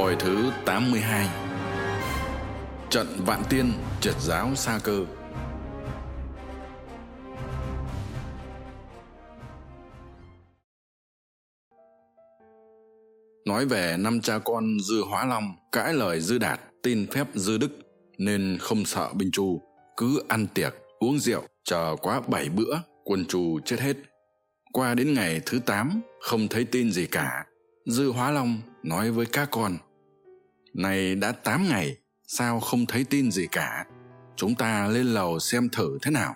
Hồi thứ 82 Trận Vạn Tiên triệt giáo Sa Cơ. Nói về năm cha con Dư Hóa Long cãi lời Dư Đạt tin phép Dư Đức nên không sợ binh chu, cứ ăn tiệc, uống rượu, chờ quá bảy bữa, quân chu chết hết. Qua đến ngày thứ tám, không thấy tin gì cả. Dư hóa long nói với các con này đã tám ngày, sao không thấy tin gì cả? Chúng ta lên lầu xem thử thế nào.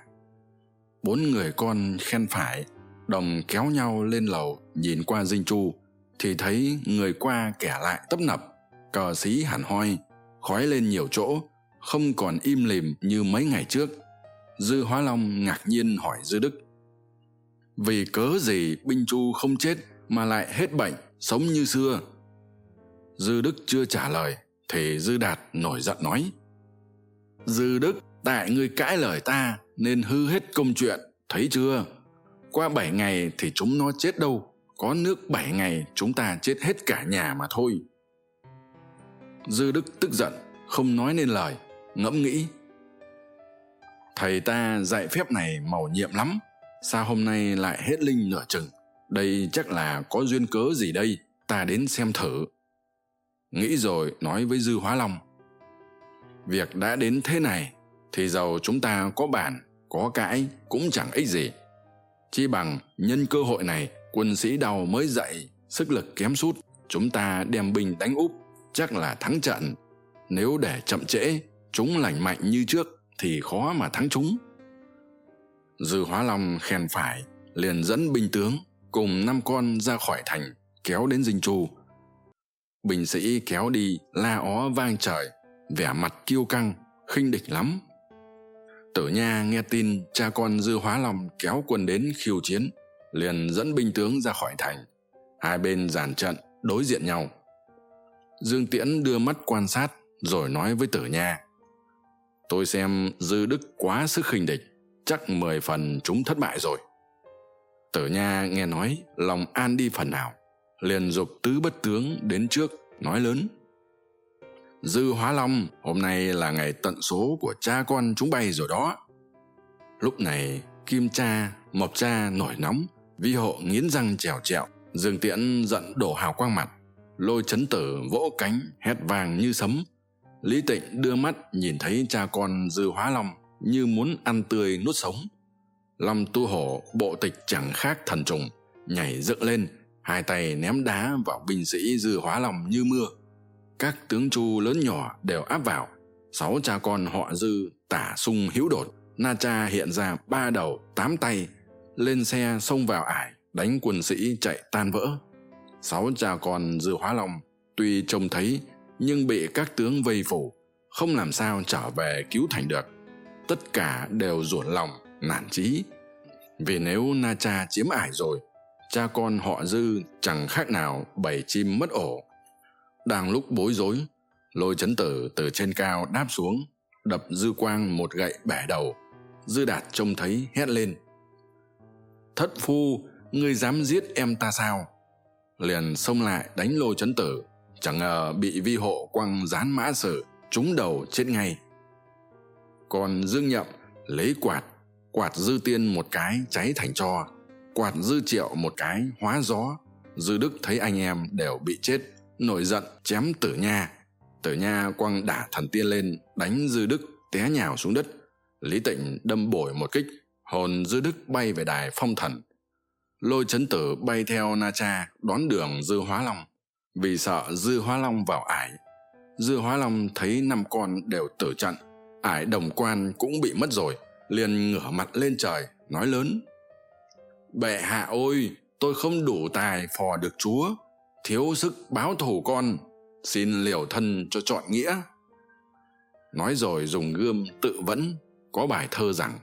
Bốn người con khen phải, đồng kéo nhau lên lầu nhìn qua dinh chu, thì thấy người qua kẻ lại tấp nập, cờ xí hẳn hoi, khói lên nhiều chỗ, không còn im lìm như mấy ngày trước. Dư hóa long ngạc nhiên hỏi dư đức. Vì cớ gì binh chu không chết mà lại hết bệnh, sống như xưa? Dư đức chưa trả lời, thì dư đạt nổi giận nói, dư đức, tại ngươi cãi lời ta nên hư hết công chuyện, thấy chưa? Qua bảy ngày thì chúng nó chết đâu, có nước bảy ngày chúng ta chết hết cả nhà mà thôi. Dư đức tức giận, không nói nên lời, ngẫm nghĩ, thầy ta dạy phép này màu nhiệm lắm, sao hôm nay lại hết linh nửa chừng? Đây chắc là có duyên cớ gì đây? Ta đến xem thử nghĩ rồi nói với dư hóa long. Việc đã đến thế này thì giàu chúng ta có bản, có cãi cũng chẳng ích gì. Chi bằng nhân cơ hội này, quân sĩ đau mới dậy, sức lực kém sút, chúng ta đem binh đánh úp, chắc là thắng trận. Nếu để chậm trễ, chúng lành mạnh như trước thì khó mà thắng chúng. Dư hóa long khen phải, liền dẫn binh tướng cùng năm con ra khỏi thành, kéo đến dinh chu binh sĩ kéo đi la ó vang trời, vẻ mặt kiêu căng, khinh địch lắm. Tử nha nghe tin cha con dư hóa long kéo quân đến khiêu chiến, liền dẫn binh tướng ra khỏi thành. Hai bên giàn trận, đối diện nhau. Dương tiễn đưa mắt quan sát, rồi nói với tử nha, tôi xem dư đức quá sức khinh địch, chắc mười phần chúng thất bại rồi. Tử nha nghe nói, lòng an đi phần nào liền dục tứ bất tướng đến trước, nói lớn. Dư hóa long, hôm nay là ngày tận số của cha con chúng bay rồi đó. Lúc này, kim cha, mộc cha nổi nóng, vi hộ nghiến răng trèo trẹo, dương tiễn giận đổ hào quang mặt. Lôi chấn tử vỗ cánh, hét vàng như sấm. Lý tịnh đưa mắt nhìn thấy cha con dư hóa long như muốn ăn tươi nuốt sống. Long tu hổ, bộ tịch chẳng khác thần trùng, nhảy dựng lên hai tay ném đá vào binh sĩ dư hóa lòng như mưa. Các tướng chu lớn nhỏ đều áp vào. Sáu cha con họ dư tả sung hiếu đột. Na cha hiện ra ba đầu, tám tay. Lên xe xông vào ải, đánh quân sĩ chạy tan vỡ. Sáu cha con dư hóa long tuy trông thấy, nhưng bị các tướng vây phủ, không làm sao trở về cứu thành được. Tất cả đều ruột lòng, nản trí vì nếu na cha chiếm ải rồi cha con họ dư chẳng khác nào bảy chim mất ổ. Đang lúc bối rối, lôi chấn tử từ trên cao đáp xuống, đập dư quang một gậy bẻ đầu. Dư đạt trông thấy hét lên. Thất phu, ngươi dám giết em ta sao? Liền xông lại đánh lôi chấn tử, chẳng ngờ bị vi hộ quăng dán mã sử, trúng đầu chết ngay. Còn dương nhậm lấy quạt quạt dư tiên một cái cháy thành tro quạt dư triệu một cái, hóa gió. Dư đức thấy anh em đều bị chết, nổi giận, chém tử nha. Tử nha quăng đả thần tiên lên, đánh dư đức té nhào xuống đất. Lý tịnh đâm bổi một kích, hồn dư đức bay về đài phong thần. Lôi chấn tử bay theo na cha, đón đường dư hóa long. Vì sợ dư hóa long vào ải, dư hóa long thấy năm con đều tử trận, ải đồng quan cũng bị mất rồi, liền ngửa mặt lên trời, nói lớn bệ hạ ôi tôi không đủ tài phò được chúa. Thiếu sức báo thù con. Xin liều thân cho chọn nghĩa. Nói rồi dùng gươm tự vẫn, có bài thơ rằng,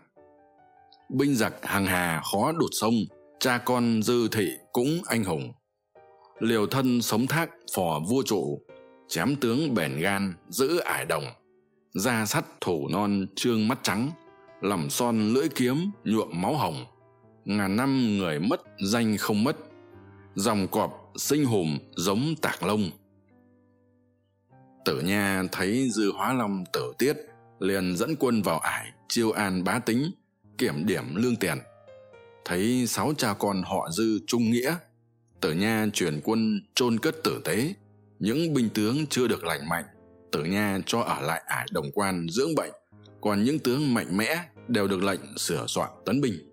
binh giặc hàng hà khó đụt sông, cha con dư thị cũng anh hùng. Liều thân sống thác phò vua trụ, chém tướng bền gan giữ ải đồng. Da sắt thủ non trương mắt trắng lòng son lưỡi kiếm nhuộm máu hồng ngàn năm người mất, danh không mất. Dòng cọp sinh hùm giống tạc lông. Tử nha thấy dư hóa long tử tiết, liền dẫn quân vào ải, chiêu an bá tính, kiểm điểm lương tiền. Thấy sáu cha con họ dư trung nghĩa, tử nha chuyển quân chôn cất tử tế. Những binh tướng chưa được lành mạnh, tử nha cho ở lại ải đồng quan dưỡng bệnh. Còn những tướng mạnh mẽ đều được lệnh sửa soạn tấn binh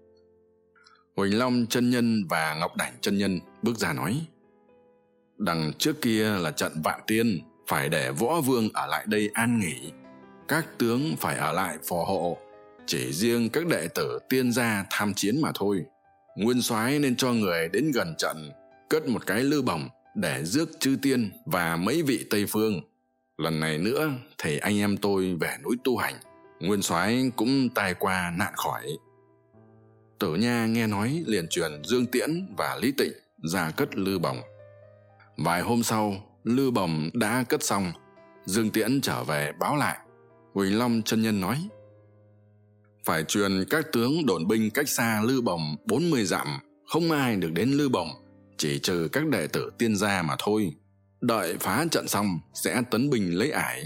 huỳnh long chân nhân và ngọc đảnh chân nhân bước ra nói, đằng trước kia là trận vạn tiên, phải để võ vương ở lại đây an nghỉ. Các tướng phải ở lại phò hộ. Chỉ riêng các đệ tử tiên gia tham chiến mà thôi. Nguyên soái nên cho người đến gần trận, cất một cái lư bồng để rước chư tiên và mấy vị tây phương. Lần này nữa thì anh em tôi về núi tu hành. Nguyên soái cũng tai qua nạn khỏi tử nha nghe nói liền truyền dương tiễn và lý tịnh ra cất lư bồng. Vài hôm sau, lư bồng đã cất xong. Dương tiễn trở về báo lại. Huỳnh long chân nhân nói, phải truyền các tướng đồn binh cách xa lư bồng bốn mươi dặm, không ai được đến lư bồng, chỉ trừ các đệ tử tiên gia mà thôi. Đợi phá trận xong, sẽ tấn binh lấy ải.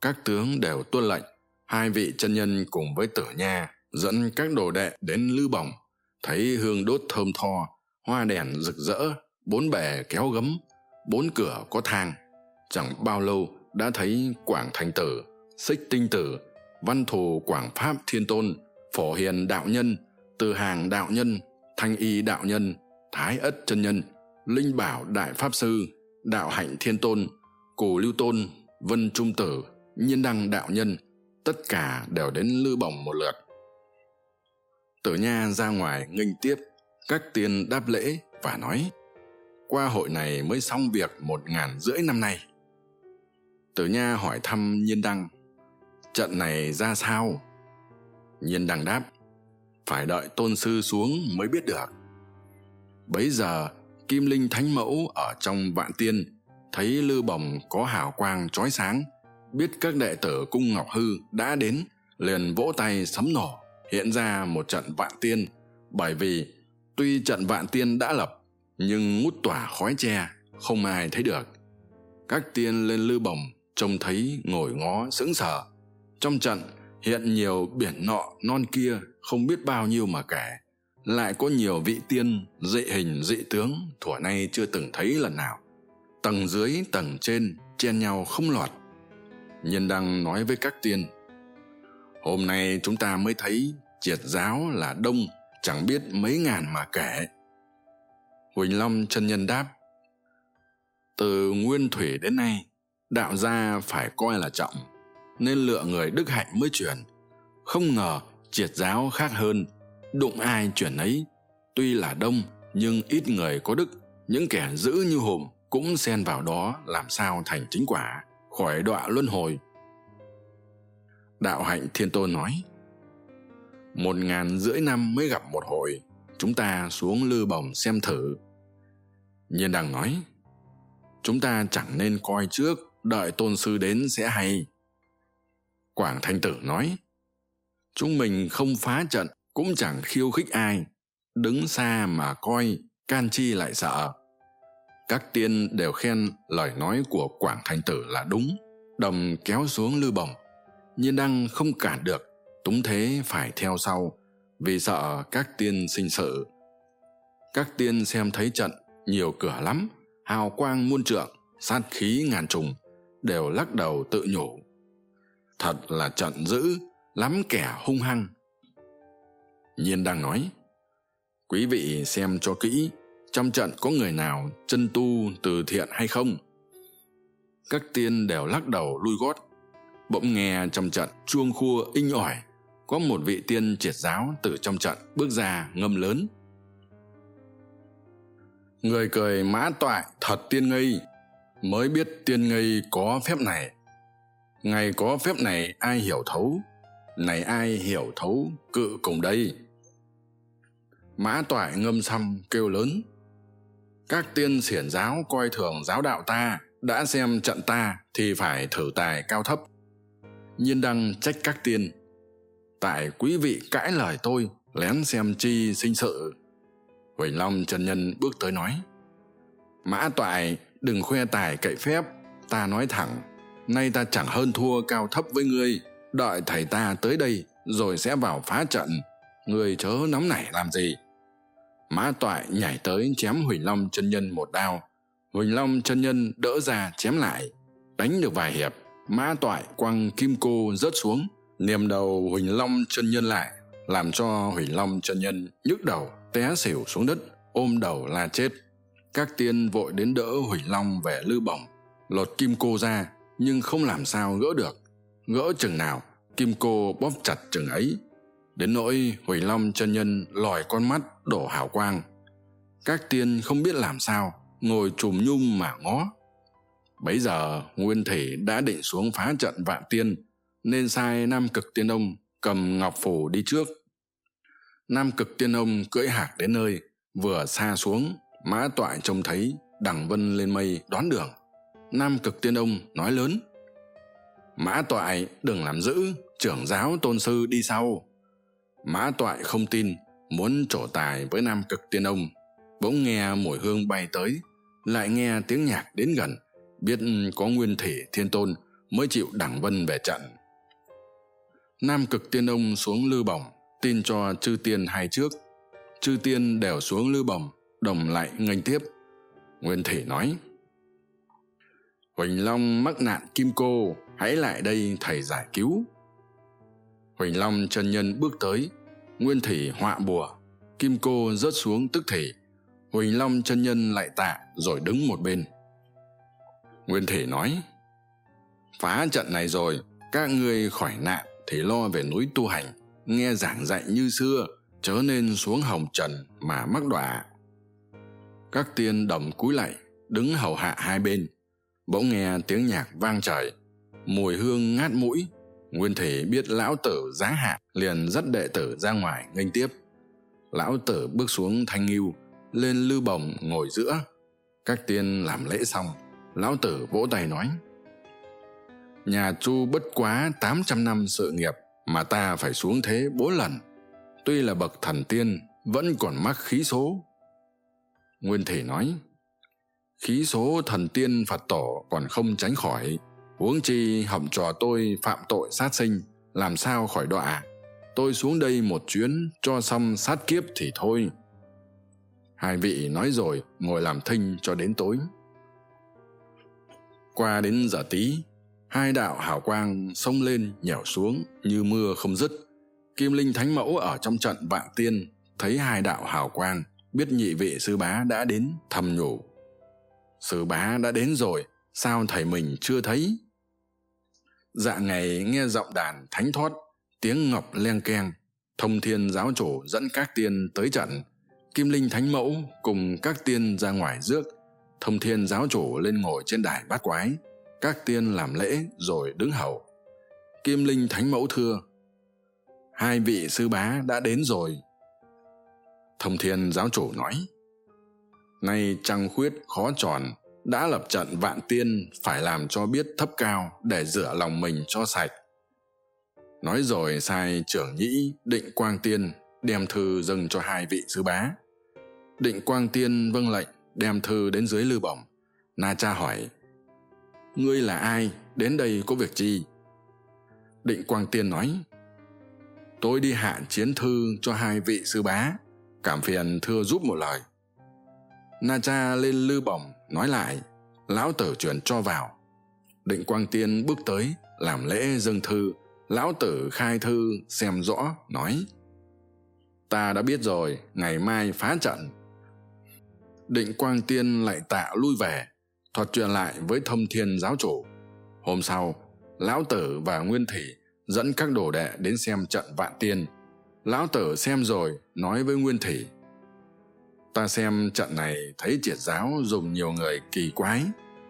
Các tướng đều tuân lệnh. Hai vị chân nhân cùng với tử nha dẫn các đồ đệ đến lư bổng, thấy hương đốt thơm tho, hoa đèn rực rỡ, bốn bề kéo gấm, bốn cửa có thang. Chẳng bao lâu đã thấy quảng thành tử, xích tinh tử, văn thù quảng pháp thiên tôn, phổ hiền đạo nhân, từ hàng đạo nhân, thanh y đạo nhân, thái ất chân nhân, linh bảo đại pháp sư, đạo hạnh thiên tôn, cù lưu tôn, vân trung tử, nhiên đăng đạo nhân, tất cả đều đến lư bổng một lượt tử nha ra ngoài nghênh tiếp, các tiên đáp lễ và nói, qua hội này mới xong việc một ngàn rưỡi năm nay. Tử nha hỏi thăm nhiên đăng, trận này ra sao? Nhiên đăng đáp, phải đợi tôn sư xuống mới biết được. Bấy giờ, kim linh thánh mẫu ở trong vạn tiên thấy lư bồng có hào quang trói sáng, biết các đệ tử cung ngọc hư đã đến, liền vỗ tay sấm nổ hiện ra một trận vạn tiên. Bởi vì tuy trận vạn tiên đã lập, nhưng ngút tỏa khói tre không ai thấy được. Các tiên lên lư bồng trông thấy ngồi ngó sững sờ. Trong trận hiện nhiều biển nọ non kia, không biết bao nhiêu mà kể. Lại có nhiều vị tiên, dị hình, dị tướng, thuở nay chưa từng thấy lần nào. Tầng dưới, tầng trên, chen nhau không lọt. Nhân đăng nói với các tiên hôm nay chúng ta mới thấy triệt giáo là đông, chẳng biết mấy ngàn mà kể. Huỳnh long chân nhân đáp, từ nguyên thủy đến nay, đạo gia phải coi là trọng, nên lựa người đức hạnh mới truyền. Không ngờ triệt giáo khác hơn, đụng ai chuyển ấy. Tuy là đông, nhưng ít người có đức. Những kẻ giữ như hùm cũng xen vào đó làm sao thành chính quả, khỏi đọa luân hồi đạo hạnh thiên tôn nói, một ngàn rưỡi năm mới gặp một hồi, chúng ta xuống lư bồng xem thử. Nhiên đằng nói, chúng ta chẳng nên coi trước, đợi tôn sư đến sẽ hay. Quảng thanh tử nói, chúng mình không phá trận, cũng chẳng khiêu khích ai. Đứng xa mà coi, can chi lại sợ. Các tiên đều khen lời nói của quảng thành tử là đúng, đồng kéo xuống lư bồng nhiên đăng không cản được, túng thế phải theo sau, vì sợ các tiên sinh sự. Các tiên xem thấy trận, nhiều cửa lắm, hào quang muôn trượng, sát khí ngàn trùng, đều lắc đầu tự nhủ. Thật là trận dữ, lắm kẻ hung hăng. Nhiên đang nói, quý vị xem cho kỹ, trong trận có người nào chân tu từ thiện hay không? Các tiên đều lắc đầu lui gót bỗng nghe trong trận chuông khua inh ỏi, có một vị tiên triệt giáo từ trong trận bước ra ngâm lớn. Người cười mã toại, thật tiên ngây, mới biết tiên ngây có phép này. Ngày có phép này ai hiểu thấu, này ai hiểu thấu cự cùng đây. Mã toại ngâm xăm kêu lớn, các tiên xiển giáo coi thường giáo đạo ta, đã xem trận ta thì phải thử tài cao thấp nhiên đăng trách các tiên. Tại quý vị cãi lời tôi, lén xem chi sinh sự. Huỳnh long trần nhân bước tới nói, mã toại, đừng khoe tài cậy phép, ta nói thẳng, nay ta chẳng hơn thua cao thấp với ngươi, đợi thầy ta tới đây rồi sẽ vào phá trận, ngươi chớ nóng nảy làm gì. Mã toại nhảy tới chém huỳnh long chân nhân một đao. Huỳnh long chân nhân đỡ ra chém lại, đánh được vài hiệp mã toại quăng kim cô rớt xuống, niềm đầu huỳnh long chân nhân lại, làm cho huỳnh long chân nhân nhức đầu, té xỉu xuống đất, ôm đầu la chết. Các tiên vội đến đỡ huỳnh long về lư bổng, lột kim cô ra, nhưng không làm sao gỡ được. Gỡ chừng nào, kim cô bóp chặt chừng ấy. Đến nỗi huỳnh long chân nhân lòi con mắt đổ hào quang. Các tiên không biết làm sao, ngồi chùm nhung mà ngó bấy giờ nguyên thủy đã định xuống phá trận vạn tiên, nên sai nam cực tiên ông cầm ngọc phủ đi trước. Nam cực tiên ông cưỡi hạc đến nơi, vừa xa xuống, mã toại trông thấy, đằng vân lên mây đón đường. Nam cực tiên ông nói lớn, mã toại đừng làm dữ, trưởng giáo tôn sư đi sau. Mã toại không tin, muốn trổ tài với nam cực tiên ông, bỗng nghe mùi hương bay tới, lại nghe tiếng nhạc đến gần biết có nguyên thể thiên tôn mới chịu đảng vân về trận. Nam cực tiên ông xuống lư bổng, tin cho chư tiên hai trước. Chư tiên đều xuống lư bổng, đồng lại nghênh tiếp. Nguyên thể nói, huỳnh long mắc nạn kim cô, hãy lại đây thầy giải cứu. Huỳnh long chân nhân bước tới, nguyên thủy họa bùa, kim cô rớt xuống tức thể huỳnh long chân nhân lại tạ rồi đứng một bên nguyên thể nói, phá trận này rồi, các ngươi khỏi nạn thì lo về núi tu hành, nghe giảng dạy như xưa, chớ nên xuống hồng trần mà mắc đọa. Các tiên đồng cúi lạy đứng hầu hạ hai bên. Bỗng nghe tiếng nhạc vang trời, mùi hương ngát mũi. Nguyên thể biết lão tử giá hạ, liền dắt đệ tử ra ngoài nghênh tiếp. Lão tử bước xuống thanh ngưu, lên lư bồng ngồi giữa. Các tiên làm lễ xong lão tử vỗ tay nói, nhà chu bất quá tám trăm năm sự nghiệp mà ta phải xuống thế bốn lần. Tuy là bậc thần tiên, vẫn còn mắc khí số. Nguyên thể nói, khí số thần tiên phật tổ còn không tránh khỏi. Huống chi hỏng trò tôi phạm tội sát sinh, làm sao khỏi đọa? Tôi xuống đây một chuyến, cho xong sát kiếp thì thôi. Hai vị nói rồi, ngồi làm thinh cho đến tối qua đến giờ tí, hai đạo hào quang xông lên nhẻo xuống như mưa không dứt. Kim linh thánh mẫu ở trong trận vạn tiên thấy hai đạo hào quang, biết nhị vị sư bá đã đến thầm nhủ. Sư bá đã đến rồi, sao thầy mình chưa thấy? Dạ ngày nghe giọng đàn thánh thoát, tiếng ngọc leng keng, thông thiên giáo chủ dẫn các tiên tới trận. Kim linh thánh mẫu cùng các tiên ra ngoài rước thông thiên giáo chủ lên ngồi trên đài bát quái, các tiên làm lễ rồi đứng hầu. Kim linh thánh mẫu thưa, hai vị sư bá đã đến rồi. Thông thiên giáo chủ nói, nay trăng khuyết khó tròn, đã lập trận vạn tiên phải làm cho biết thấp cao để rửa lòng mình cho sạch. Nói rồi sai trưởng nhĩ định quang tiên đem thư dâng cho hai vị sư bá. Định quang tiên vâng lệnh đem thư đến dưới lư bổng. Na cha hỏi, ngươi là ai? Đến đây có việc chi? Định quang tiên nói, tôi đi hạ chiến thư cho hai vị sư bá, cảm phiền thưa giúp một lời. Na cha lên lư bổng, nói lại, lão tử chuyển cho vào. Định quang tiên bước tới, làm lễ dâng thư. Lão tử khai thư, xem rõ, nói, ta đã biết rồi, ngày mai phá trận định quang tiên lại tạ lui về, thuật chuyện lại với thông thiên giáo chủ. Hôm sau, lão tử và nguyên thủy dẫn các đồ đệ đến xem trận vạn tiên. Lão tử xem rồi nói với nguyên thủy, ta xem trận này thấy triệt giáo dùng nhiều người kỳ quái.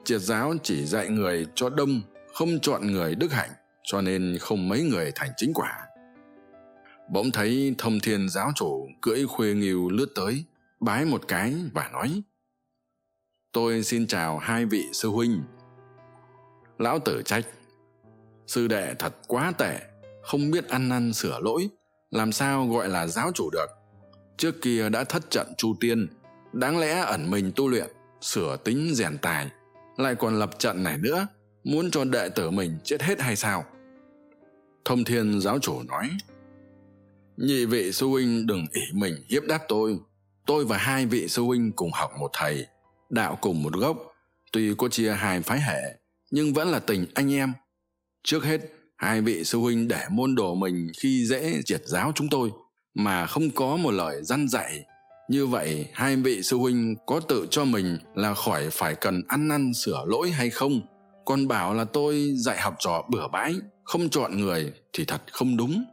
Triệt giáo chỉ dạy người cho đông, không chọn người đức hạnh, cho nên không mấy người thành chính quả. Bỗng thấy thông thiên giáo chủ cưỡi khuê nghiêu lướt tới bái một cái và nói, tôi xin chào hai vị sư huynh. Lão tử trách, sư đệ thật quá tệ, không biết ăn năn sửa lỗi, làm sao gọi là giáo chủ được? Trước kia đã thất trận chu tiên, đáng lẽ ẩn mình tu luyện, sửa tính rèn tài, lại còn lập trận này nữa, muốn cho đệ tử mình chết hết hay sao? Thông thiên giáo chủ nói, nhị vị sư huynh đừng ỷ mình hiếp đáp tôi tôi và hai vị sư huynh cùng học một thầy, đạo cùng một gốc. Tuy có chia hai phái hệ, nhưng vẫn là tình anh em. Trước hết, hai vị sư huynh để môn đồ mình khi dễ triệt giáo chúng tôi, mà không có một lời răn dạy. Như vậy, hai vị sư huynh có tự cho mình là khỏi phải cần ăn năn, sửa lỗi hay không? Còn bảo là tôi dạy học trò bừa bãi, không chọn người thì thật không đúng.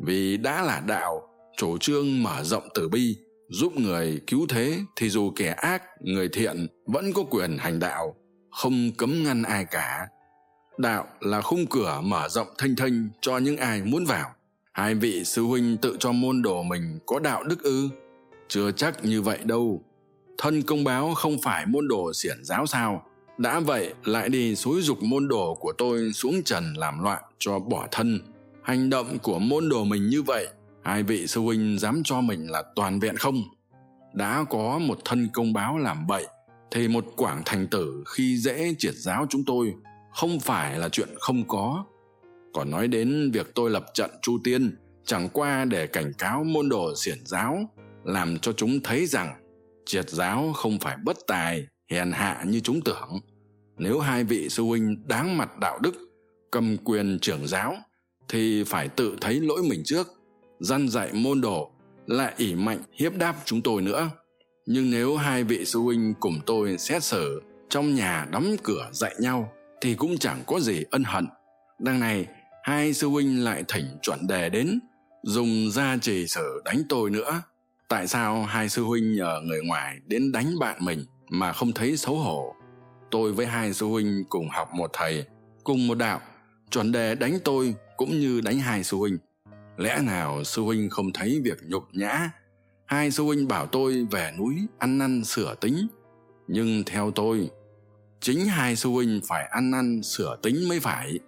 Vì đã là đạo, chủ trương mở rộng từ bi giúp người cứu thế thì dù kẻ ác, người thiện vẫn có quyền hành đạo, không cấm ngăn ai cả. Đạo là khung cửa mở rộng thanh thênh cho những ai muốn vào. Hai vị sư huynh tự cho môn đồ mình có đạo đức ư? Chưa chắc như vậy đâu. Thân công báo không phải môn đồ xiển giáo sao? Đã vậy lại đi xúi dục môn đồ của tôi xuống trần làm loạn cho bỏ thân. Hành động của môn đồ mình như vậy hai vị sư huynh dám cho mình là toàn vẹn không? Đã có một thân công báo làm bậy thì một quảng thành tử khi dễ triệt giáo chúng tôi không phải là chuyện không có. Còn nói đến việc tôi lập trận chu tiên, chẳng qua để cảnh cáo môn đồ xiển giáo, làm cho chúng thấy rằng triệt giáo không phải bất tài, hèn hạ như chúng tưởng. Nếu hai vị sư huynh đáng mặt đạo đức, cầm quyền trưởng giáo, thì phải tự thấy lỗi mình trước răn dạy môn đồ lại ỷ mạnh hiếp đáp chúng tôi nữa. Nhưng nếu hai vị sư huynh cùng tôi xét xử, trong nhà đóng cửa dạy nhau thì cũng chẳng có gì ân hận. Đằng này, hai sư huynh lại thỉnh chuẩn đề đến, dùng gia trì sử đánh tôi nữa. Tại sao hai sư huynh nhờ người ngoài đến đánh bạn mình mà không thấy xấu hổ? Tôi với hai sư huynh cùng học một thầy, cùng một đạo, chuẩn đề đánh tôi cũng như đánh hai sư huynh lẽ nào sư huynh không thấy việc nhục nhã? Hai sư huynh bảo tôi về núi ăn năn sửa tính. Nhưng theo tôi, chính hai sư huynh phải ăn năn sửa tính mới phải.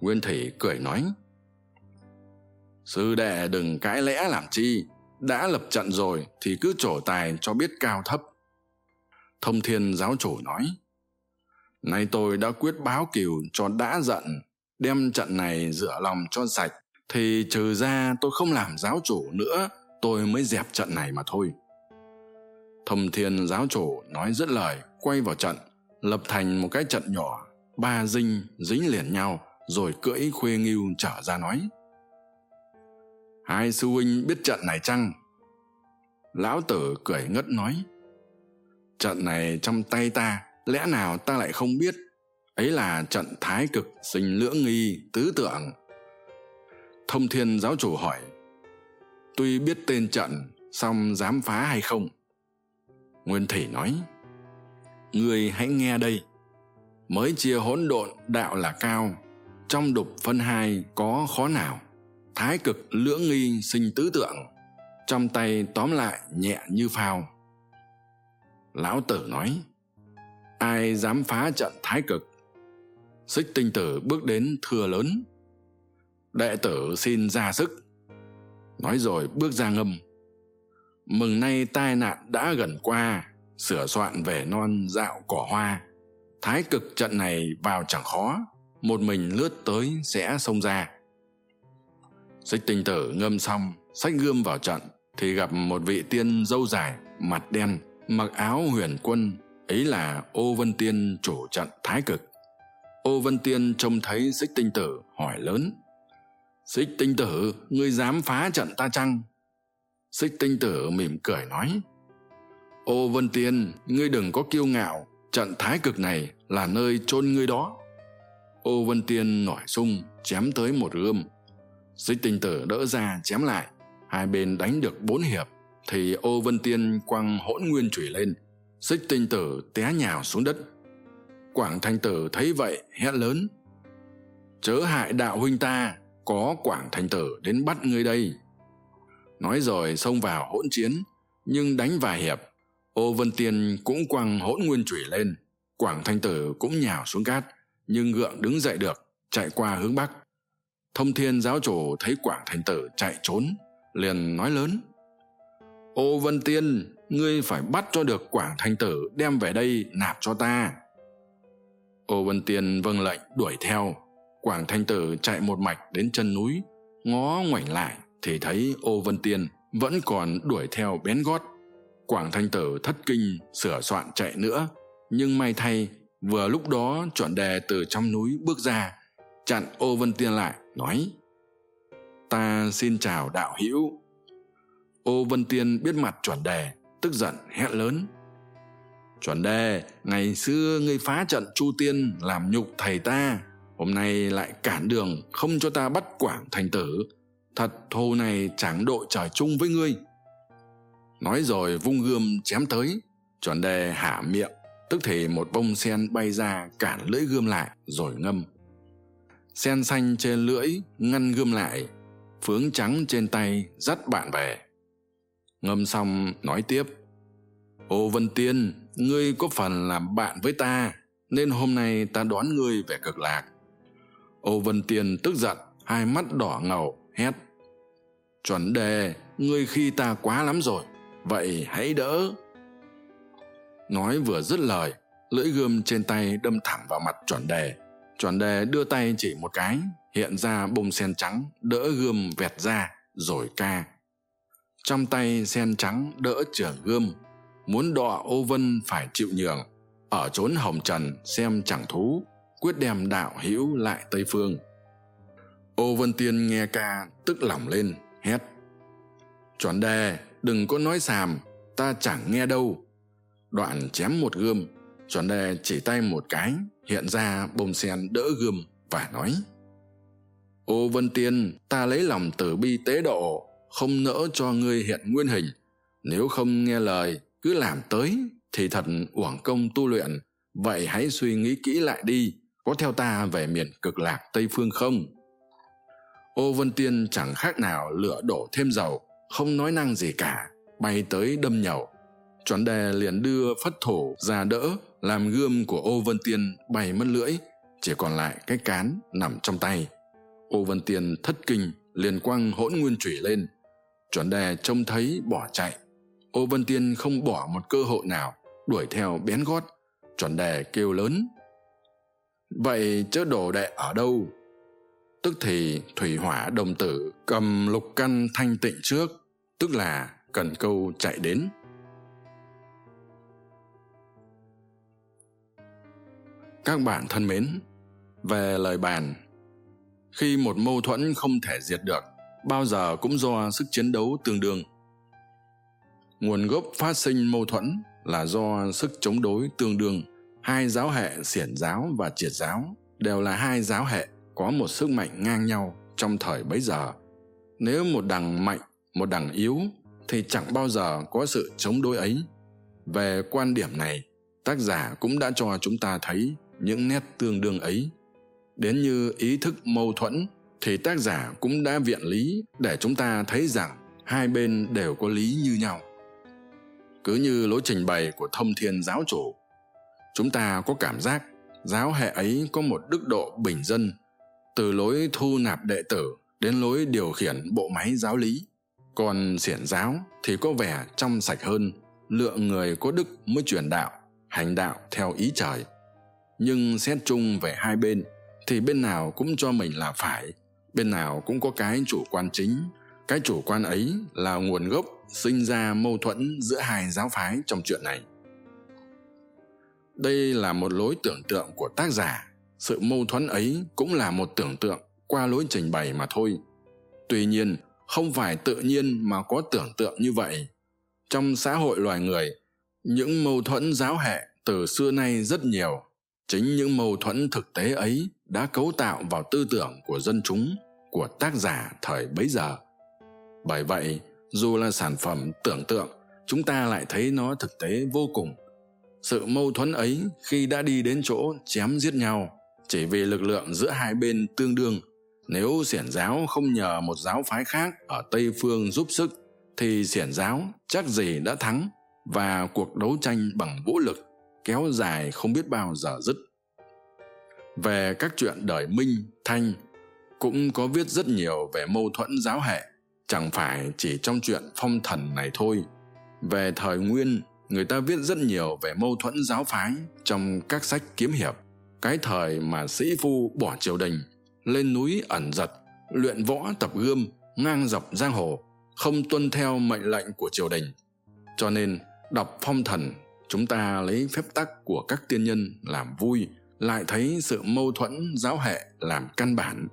Nguyên thủy cười nói, sư đệ đừng cãi lẽ làm chi. Đã lập trận rồi thì cứ trổ tài cho biết cao thấp. Thông thiên giáo chủ nói, nay tôi đã quyết báo cừu cho đã giận đem trận này rửa lòng cho sạch, thì trừ ra tôi không làm giáo chủ nữa, tôi mới dẹp trận này mà thôi. Thông thiên giáo chủ nói dứt lời, quay vào trận, lập thành một cái trận nhỏ, ba dinh dính liền nhau, rồi cưỡi khuê nghiêu trở ra nói, hai sư huynh biết trận này chăng? Lão tử cười ngất nói, trận này trong tay ta, lẽ nào ta lại không biết? Ấy là trận thái cực sinh lưỡng nghi tứ tượng. Thông thiên giáo chủ hỏi, tuy biết tên trận, song dám phá hay không? Nguyên thủy nói người hãy nghe đây. Mới chia hỗn độn đạo là cao, trong đục phân hai có khó nào? Thái cực lưỡng nghi sinh tứ tượng, trong tay tóm lại nhẹ như phao. Lão tử nói, ai dám phá trận thái cực xích tinh tử bước đến thưa lớn. Đệ tử xin ra sức. Nói rồi bước ra ngâm. Mừng nay tai nạn đã gần qua, sửa soạn về non dạo cỏ hoa. Thái cực trận này vào chẳng khó, một mình lướt tới sẽ xông ra. Xích tinh tử ngâm xong sách gươm vào trận, thì gặp một vị tiên dâu dài, mặt đen, mặc áo huyền quân, ấy là ô vân tiên chủ trận thái cực ô vân tiên trông thấy xích tinh tử, hỏi lớn. Xích tinh tử, ngươi dám phá trận ta chăng? Xích tinh tử mỉm cười nói. Ô vân tiên, ngươi đừng có kiêu ngạo, trận thái cực này là nơi chôn ngươi đó. Ô vân tiên nổi sung, chém tới một gươm. Xích tinh tử đỡ ra, chém lại. Hai bên đánh được bốn hiệp, thì ô vân tiên quăng hỗn nguyên chủy lên. Xích tinh tử té nhào xuống đất quảng thanh tử thấy vậy, hét lớn. Chớ hại đạo huynh ta, có quảng thanh tử đến bắt ngươi đây. Nói rồi xông vào hỗn chiến, nhưng đánh vài hiệp, ô vân tiên cũng quăng hỗn nguyên chủy lên. Quảng thanh tử cũng nhào xuống cát, nhưng gượng đứng dậy được, chạy qua hướng bắc. Thông thiên giáo chủ thấy quảng thanh tử chạy trốn, liền nói lớn. Ô vân tiên, ngươi phải bắt cho được quảng Thanh tử đem về đây nạp cho ta ô vân tiên vâng lệnh đuổi theo. Quảng thanh tử chạy một mạch đến chân núi, ngó ngoảnh lại thì thấy ô vân tiên vẫn còn đuổi theo bén gót. Quảng thanh tử thất kinh, sửa soạn chạy nữa, nhưng may thay, vừa lúc đó chuẩn đề từ trong núi bước ra, chặn ô vân tiên lại, nói, ta xin chào đạo hữu. Ô vân tiên biết mặt chuẩn đề tức giận hét lớn chuẩn đề, ngày xưa ngươi phá trận chu tiên làm nhục thầy ta, hôm nay lại cản đường không cho ta bắt quảng thành tử. Thật thù này chẳng đội trời chung với ngươi. Nói rồi vung gươm chém tới, chuẩn đề hạ miệng, tức thì một bông sen bay ra cản lưỡi gươm lại, rồi ngâm. Sen xanh trên lưỡi ngăn gươm lại, phướng trắng trên tay dắt bạn về. Ngâm xong nói tiếp, ô vân tiên ngươi có phần làm bạn với ta, nên hôm nay ta đón ngươi về cực lạc. Ô vân tiên tức giận, hai mắt đỏ ngầu, hét. Chuẩn đề, ngươi khi ta quá lắm rồi, vậy hãy đỡ. Nói vừa dứt lời, lưỡi gươm trên tay đâm thẳng vào mặt chuẩn đề. Chuẩn đề đưa tay chỉ một cái, hiện ra bông sen trắng đỡ gươm vẹt ra, rồi ca. Trong tay sen trắng đỡ trưởng gươm muốn đọ ô vân phải chịu nhường, ở chốn hồng trần xem chẳng thú, quyết đem đạo hữu lại tây phương. Ô vân tiên nghe ca, tức lỏng lên, hét. Chuẩn đề đừng có nói xàm, ta chẳng nghe đâu. Đoạn chém một gươm chuẩn đề chỉ tay một cái, hiện ra bông sen đỡ gươm và nói. Ô vân tiên, ta lấy lòng từ bi tế độ, không nỡ cho ngươi hiện nguyên hình. Nếu không nghe lời cứ làm tới thì thật uổng công tu luyện. Vậy hãy suy nghĩ kỹ lại đi, có theo ta về miền cực lạc tây phương không? Ô vân tiên chẳng khác nào lửa đổ thêm dầu, không nói năng gì cả, bay tới đâm nhầu chuẩn đề liền đưa phất thổ ra đỡ, làm gươm của ô vân tiên bay mất lưỡi, chỉ còn lại cái cán nằm trong tay. Ô vân tiên thất kinh, liền quăng hỗn nguyên trụy lên. Chuẩn đề trông thấy bỏ chạy ô vân tiên không bỏ một cơ hội nào, đuổi theo bén gót chuẩn đề kêu lớn. Vậy chớ đồ đệ ở đâu? Tức thì thủy hỏa đồng tử cầm lục căn thanh tịnh trước, tức là cần câu chạy đến. Các bạn thân mến, về lời bàn. Khi một mâu thuẫn không thể diệt được, bao giờ cũng do sức chiến đấu tương đương nguồn gốc phát sinh mâu thuẫn là do sức chống đối tương đương. Hai giáo hệ xiển giáo và triệt giáo đều là hai giáo hệ có một sức mạnh ngang nhau trong thời bấy giờ. Nếu một đằng mạnh, một đằng yếu thì chẳng bao giờ có sự chống đối ấy. Về quan điểm này, tác giả cũng đã cho chúng ta thấy những nét tương đương ấy. Đến như ý thức mâu thuẫn thì tác giả cũng đã viện lý để chúng ta thấy rằng hai bên đều có lý như nhau cứ như lối trình bày của thông thiên giáo chủ. Chúng ta có cảm giác giáo hệ ấy có một đức độ bình dân, từ lối thu nạp đệ tử đến lối điều khiển bộ máy giáo lý. Còn xiển giáo thì có vẻ trong sạch hơn, lượng người có đức mới truyền đạo, hành đạo theo ý trời. Nhưng xét chung về hai bên thì bên nào cũng cho mình là phải, bên nào cũng có cái chủ quan chính. Cái chủ quan ấy là nguồn gốc sinh ra mâu thuẫn giữa hai giáo phái trong chuyện này. Đây là một lối tưởng tượng của tác giả. Sự mâu thuẫn ấy cũng là một tưởng tượng qua lối trình bày mà thôi. Tuy nhiên, không phải tự nhiên mà có tưởng tượng như vậy. Trong xã hội loài người, những mâu thuẫn giáo hệ từ xưa nay rất nhiều. Chính những mâu thuẫn thực tế ấy đã cấu tạo vào tư tưởng của dân chúng, của tác giả thời bấy giờ. Bởi vậy dù là sản phẩm tưởng tượng, chúng ta lại thấy nó thực tế vô cùng. Sự mâu thuẫn ấy khi đã đi đến chỗ chém giết nhau, chỉ vì lực lượng giữa hai bên tương đương. Nếu xiển giáo không nhờ một giáo phái khác ở tây phương giúp sức, thì xiển giáo chắc gì đã thắng và cuộc đấu tranh bằng vũ lực kéo dài không biết bao giờ dứt. Về các chuyện đời minh, thanh, cũng có viết rất nhiều về mâu thuẫn giáo hệ chẳng phải chỉ trong chuyện phong thần này thôi. Về thời nguyên, người ta viết rất nhiều về mâu thuẫn giáo phái trong các sách kiếm hiệp. Cái thời mà sĩ phu bỏ triều đình, lên núi ẩn giật, luyện võ tập gươm, ngang dọc giang hồ, không tuân theo mệnh lệnh của triều đình. Cho nên, đọc phong thần, chúng ta lấy phép tắc của các tiên nhân làm vui, lại thấy sự mâu thuẫn giáo hệ làm căn bản.